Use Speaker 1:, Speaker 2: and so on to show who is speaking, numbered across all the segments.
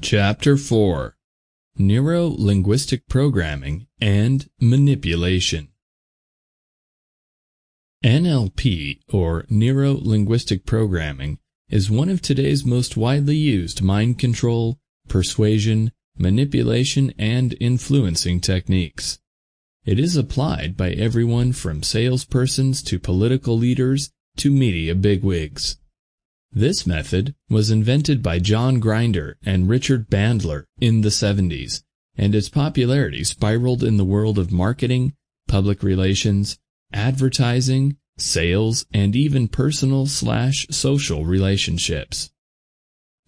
Speaker 1: Chapter 4 Neuro-Linguistic Programming and Manipulation NLP, or Neuro-Linguistic Programming, is one of today's most widely used mind control, persuasion, manipulation, and influencing techniques. It is applied by everyone from salespersons to political leaders to media bigwigs. This method was invented by John Grinder and Richard Bandler in the 70s, and its popularity spiraled in the world of marketing, public relations, advertising, sales, and even personal slash social relationships.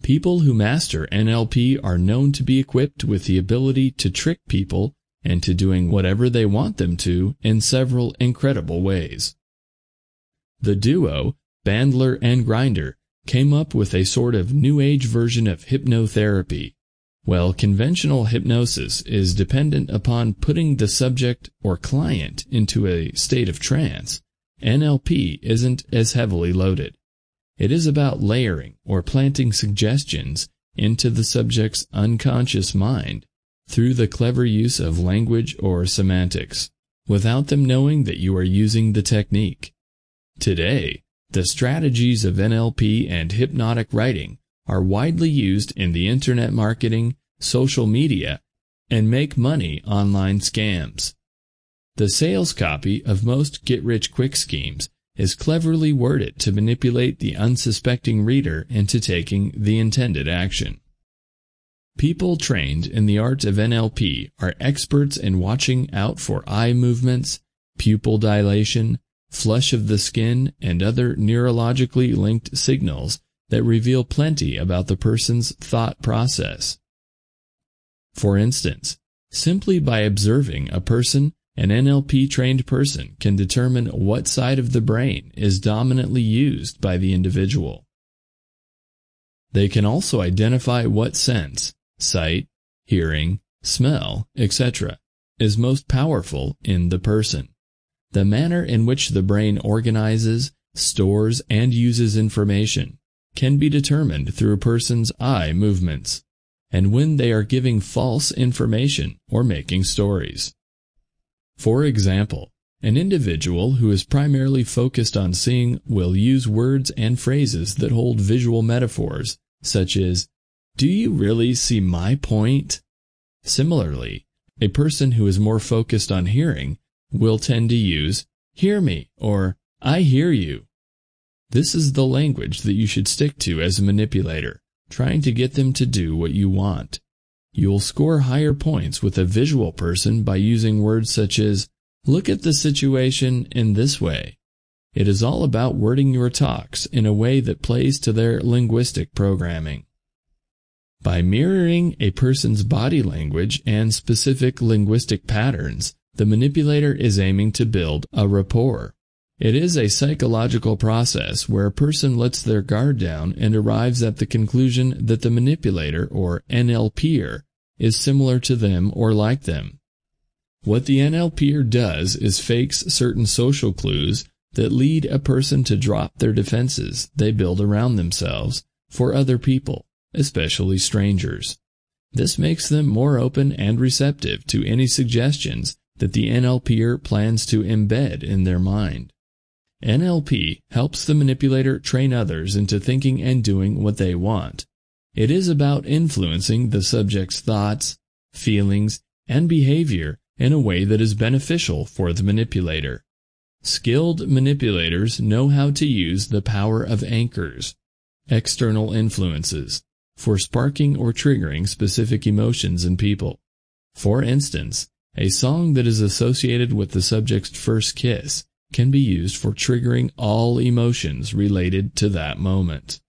Speaker 1: People who master NLP are known to be equipped with the ability to trick people into doing whatever they want them to in several incredible ways. The duo, Bandler and Grinder, came up with a sort of new age version of hypnotherapy. Well, conventional hypnosis is dependent upon putting the subject or client into a state of trance, NLP isn't as heavily loaded. It is about layering or planting suggestions into the subject's unconscious mind through the clever use of language or semantics, without them knowing that you are using the technique. Today, the strategies of NLP and hypnotic writing are widely used in the internet marketing, social media, and make money online scams. The sales copy of most get-rich-quick schemes is cleverly worded to manipulate the unsuspecting reader into taking the intended action. People trained in the art of NLP are experts in watching out for eye movements, pupil dilation, flush of the skin, and other neurologically linked signals that reveal plenty about the person's thought process. For instance, simply by observing a person, an NLP-trained person can determine what side of the brain is dominantly used by the individual. They can also identify what sense, sight, hearing, smell, etc., is most powerful in the person. The manner in which the brain organizes, stores, and uses information can be determined through a person's eye movements, and when they are giving false information or making stories. For example, an individual who is primarily focused on seeing will use words and phrases that hold visual metaphors, such as, do you really see my point? Similarly, a person who is more focused on hearing will tend to use hear me or I hear you. This is the language that you should stick to as a manipulator, trying to get them to do what you want. You'll score higher points with a visual person by using words such as, look at the situation in this way. It is all about wording your talks in a way that plays to their linguistic programming. By mirroring a person's body language and specific linguistic patterns, the manipulator is aiming to build a rapport. It is a psychological process where a person lets their guard down and arrives at the conclusion that the manipulator or NLPer is similar to them or like them. What the NLPer does is fakes certain social clues that lead a person to drop their defenses they build around themselves for other people, especially strangers. This makes them more open and receptive to any suggestions that the NLPer plans to embed in their mind. NLP helps the manipulator train others into thinking and doing what they want. It is about influencing the subject's thoughts, feelings, and behavior in a way that is beneficial for the manipulator. Skilled manipulators know how to use the power of anchors, external influences, for sparking or triggering specific emotions in people. For instance, a song that is associated with the subject's first kiss can be used for triggering all emotions related to that moment.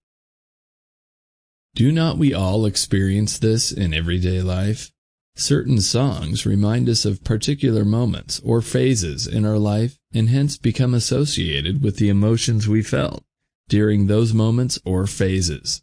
Speaker 1: Do not we all experience this in everyday life? Certain songs remind us of particular moments or phases in our life and hence become associated with the emotions we felt during those moments or phases.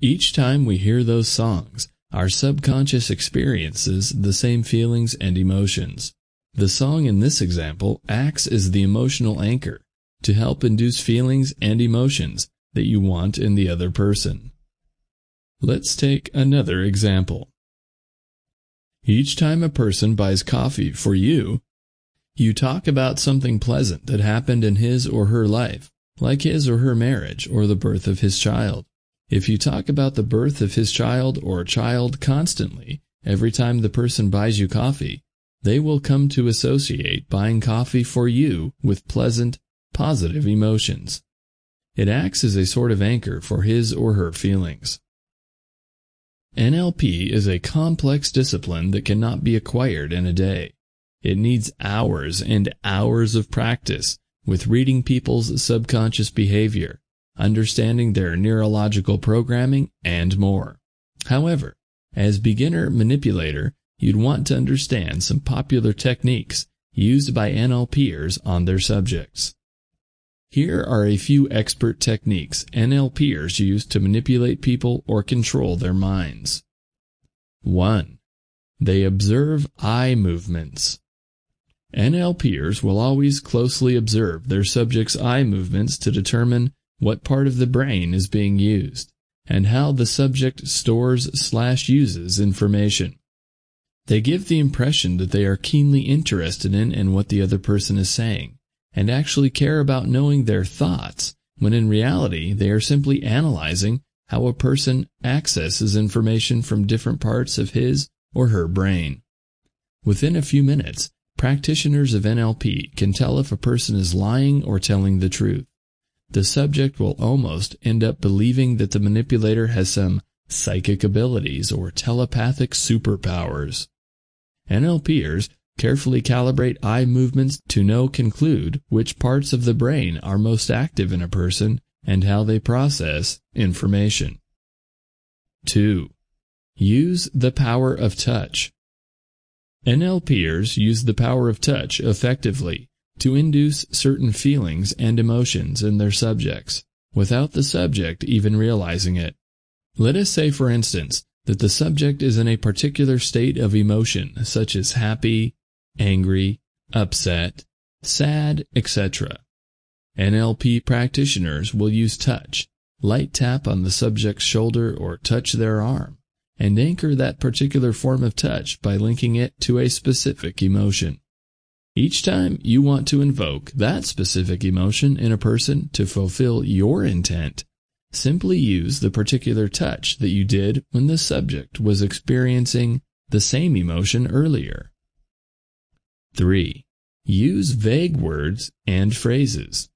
Speaker 1: Each time we hear those songs, our subconscious experiences the same feelings and emotions. The song in this example acts as the emotional anchor to help induce feelings and emotions that you want in the other person. Let's take another example. Each time a person buys coffee for you, you talk about something pleasant that happened in his or her life, like his or her marriage or the birth of his child. If you talk about the birth of his child or child constantly, every time the person buys you coffee, they will come to associate buying coffee for you with pleasant, positive emotions. It acts as a sort of anchor for his or her feelings. NLP is a complex discipline that cannot be acquired in a day. It needs hours and hours of practice with reading people's subconscious behavior, understanding their neurological programming, and more. However, as beginner manipulator, you'd want to understand some popular techniques used by NLPers on their subjects. Here are a few expert techniques NLPers use to manipulate people or control their minds. 1. They observe eye movements. NLPers will always closely observe their subject's eye movements to determine what part of the brain is being used and how the subject stores slash uses information. They give the impression that they are keenly interested in and what the other person is saying and actually care about knowing their thoughts, when in reality they are simply analyzing how a person accesses information from different parts of his or her brain. Within a few minutes, practitioners of NLP can tell if a person is lying or telling the truth. The subject will almost end up believing that the manipulator has some psychic abilities or telepathic superpowers. NLPers Carefully calibrate eye movements to know conclude which parts of the brain are most active in a person and how they process information. 2. Use the power of touch. NLPers use the power of touch effectively to induce certain feelings and emotions in their subjects, without the subject even realizing it. Let us say, for instance, that the subject is in a particular state of emotion, such as happy, angry, upset, sad, etc. NLP practitioners will use touch, light tap on the subject's shoulder or touch their arm, and anchor that particular form of touch by linking it to a specific emotion. Each time you want to invoke that specific emotion in a person to fulfill your intent, simply use the particular touch that you did when the subject was experiencing the same emotion earlier. 3. Use vague words and phrases.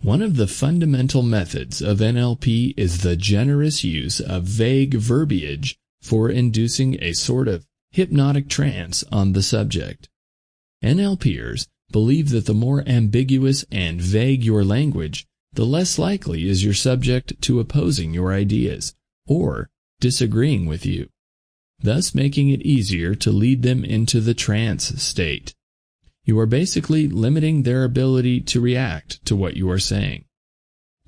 Speaker 1: One of the fundamental methods of NLP is the generous use of vague verbiage for inducing a sort of hypnotic trance on the subject. NLPers believe that the more ambiguous and vague your language, the less likely is your subject to opposing your ideas or disagreeing with you thus making it easier to lead them into the trance state. You are basically limiting their ability to react to what you are saying.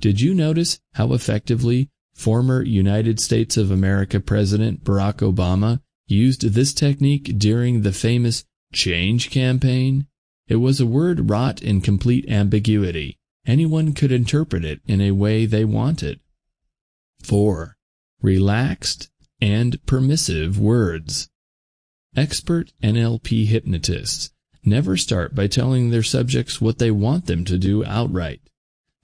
Speaker 1: Did you notice how effectively former United States of America President Barack Obama used this technique during the famous Change campaign? It was a word wrought in complete ambiguity. Anyone could interpret it in a way they wanted. 4. Relaxed and permissive words. Expert NLP hypnotists never start by telling their subjects what they want them to do outright.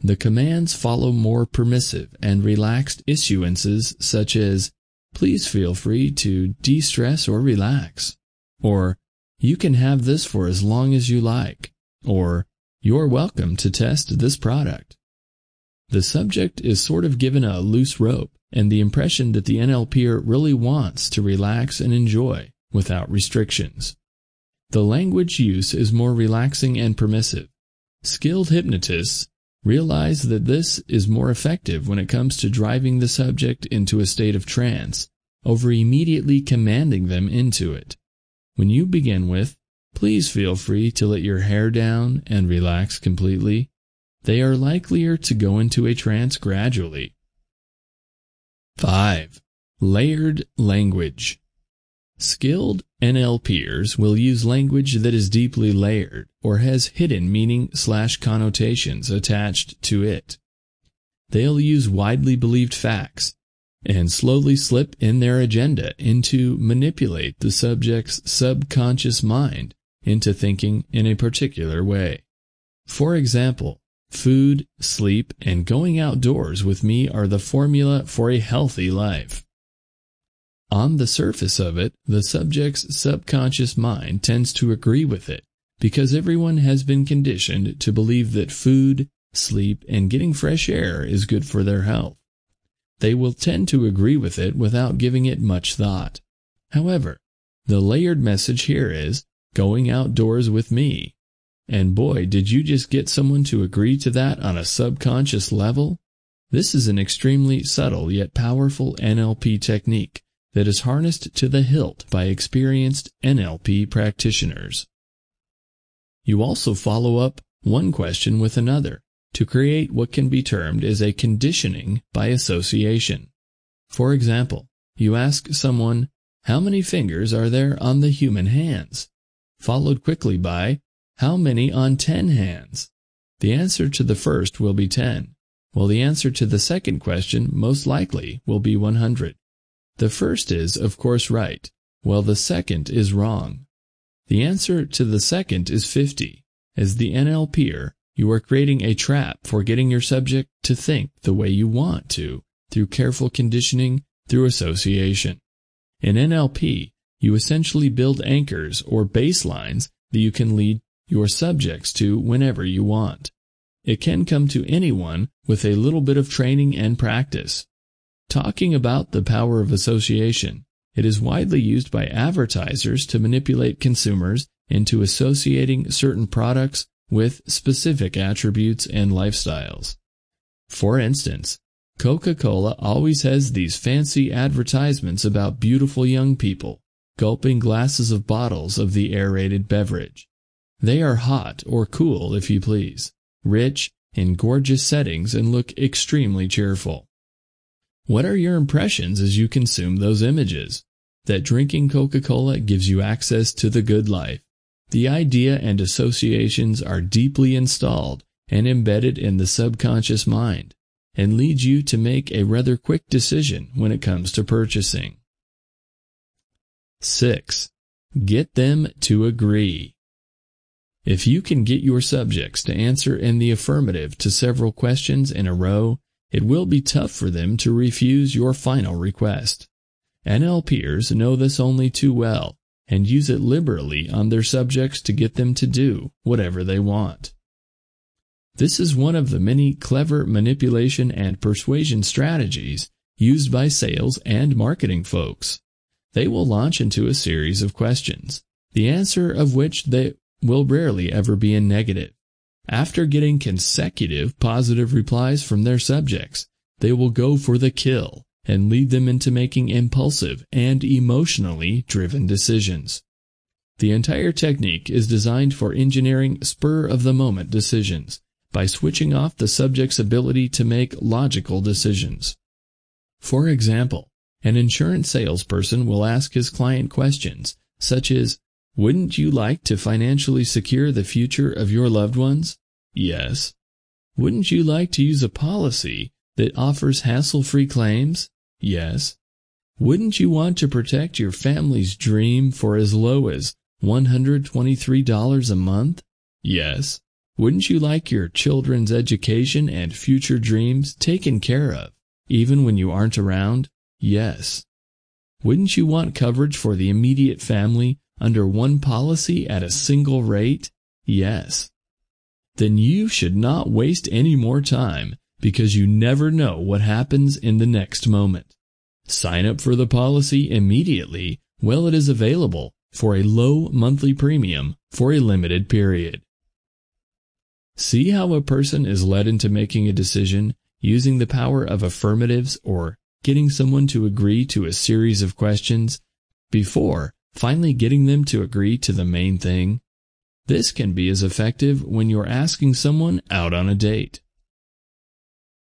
Speaker 1: The commands follow more permissive and relaxed issuances such as, please feel free to de-stress or relax, or you can have this for as long as you like, or you're welcome to test this product. The subject is sort of given a loose rope and the impression that the NLPer really wants to relax and enjoy without restrictions. The language use is more relaxing and permissive. Skilled hypnotists realize that this is more effective when it comes to driving the subject into a state of trance over immediately commanding them into it. When you begin with, please feel free to let your hair down and relax completely, they are likelier to go into a trance gradually 5. Layered language. Skilled NLPers will use language that is deeply layered or has hidden meaning slash connotations attached to it. They'll use widely believed facts, and slowly slip in their agenda into manipulate the subject's subconscious mind into thinking in a particular way. For example, food, sleep, and going outdoors with me are the formula for a healthy life. On the surface of it, the subject's subconscious mind tends to agree with it because everyone has been conditioned to believe that food, sleep, and getting fresh air is good for their health. They will tend to agree with it without giving it much thought. However, the layered message here is going outdoors with me. And boy, did you just get someone to agree to that on a subconscious level? This is an extremely subtle yet powerful NLP technique that is harnessed to the hilt by experienced NLP practitioners. You also follow up one question with another to create what can be termed as a conditioning by association. For example, you ask someone, how many fingers are there on the human hands? Followed quickly by, how many on ten hands? The answer to the first will be 10, while the answer to the second question most likely will be 100. The first is, of course, right, while the second is wrong. The answer to the second is 50. As the NLPer, you are creating a trap for getting your subject to think the way you want to, through careful conditioning, through association. In NLP, you essentially build anchors or baselines that you can lead your subjects to whenever you want. It can come to anyone with a little bit of training and practice. Talking about the power of association, it is widely used by advertisers to manipulate consumers into associating certain products with specific attributes and lifestyles. For instance, Coca-Cola always has these fancy advertisements about beautiful young people gulping glasses of bottles of the aerated beverage. They are hot or cool, if you please, rich, in gorgeous settings and look extremely cheerful. What are your impressions as you consume those images? That drinking Coca-Cola gives you access to the good life. The idea and associations are deeply installed and embedded in the subconscious mind and lead you to make a rather quick decision when it comes to purchasing. 6. Get them to agree. If you can get your subjects to answer in the affirmative to several questions in a row, it will be tough for them to refuse your final request. NLPers know this only too well and use it liberally on their subjects to get them to do whatever they want. This is one of the many clever manipulation and persuasion strategies used by sales and marketing folks. They will launch into a series of questions, the answer of which they will rarely ever be in negative. After getting consecutive positive replies from their subjects, they will go for the kill and lead them into making impulsive and emotionally driven decisions. The entire technique is designed for engineering spur-of-the-moment decisions by switching off the subject's ability to make logical decisions. For example, an insurance salesperson will ask his client questions such as, wouldn't you like to financially secure the future of your loved ones? Yes. Wouldn't you like to use a policy that offers hassle-free claims? Yes. Wouldn't you want to protect your family's dream for as low as $123 a month? Yes. Wouldn't you like your children's education and future dreams taken care of, even when you aren't around? Yes. Wouldn't you want coverage for the immediate family under one policy at a single rate? Yes. Then you should not waste any more time because you never know what happens in the next moment. Sign up for the policy immediately while it is available for a low monthly premium for a limited period. See how a person is led into making a decision using the power of affirmatives or getting someone to agree to a series of questions before finally getting them to agree to the main thing. This can be as effective when you're asking someone out on a date.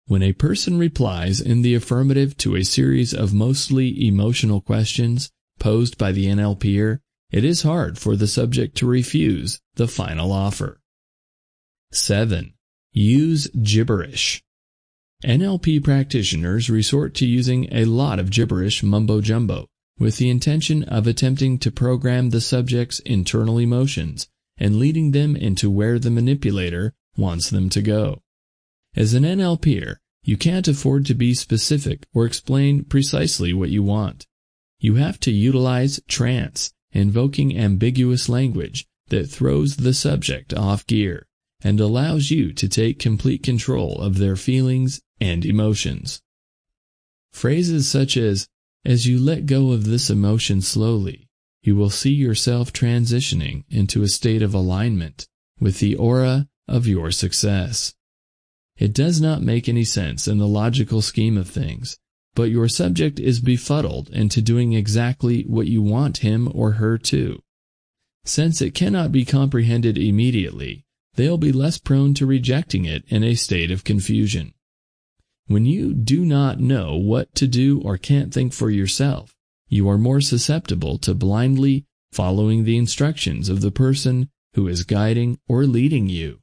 Speaker 1: When a person replies in the affirmative to a series of mostly emotional questions posed by the NLPer, it is hard for the subject to refuse the final offer. 7. Use gibberish. NLP practitioners resort to using a lot of gibberish mumbo jumbo with the intention of attempting to program the subject's internal emotions and leading them into where the manipulator wants them to go. As an NLPer, you can't afford to be specific or explain precisely what you want. You have to utilize trance, invoking ambiguous language that throws the subject off gear and allows you to take complete control of their feelings and emotions. Phrases such as, as you let go of this emotion slowly, you will see yourself transitioning into a state of alignment with the aura of your success. It does not make any sense in the logical scheme of things, but your subject is befuddled into doing exactly what you want him or her to. Since it cannot be comprehended immediately, they'll be less prone to rejecting it in a state of confusion. When you do not know what to do or can't think for yourself, you are more susceptible to blindly following the instructions of the person who is guiding or leading you.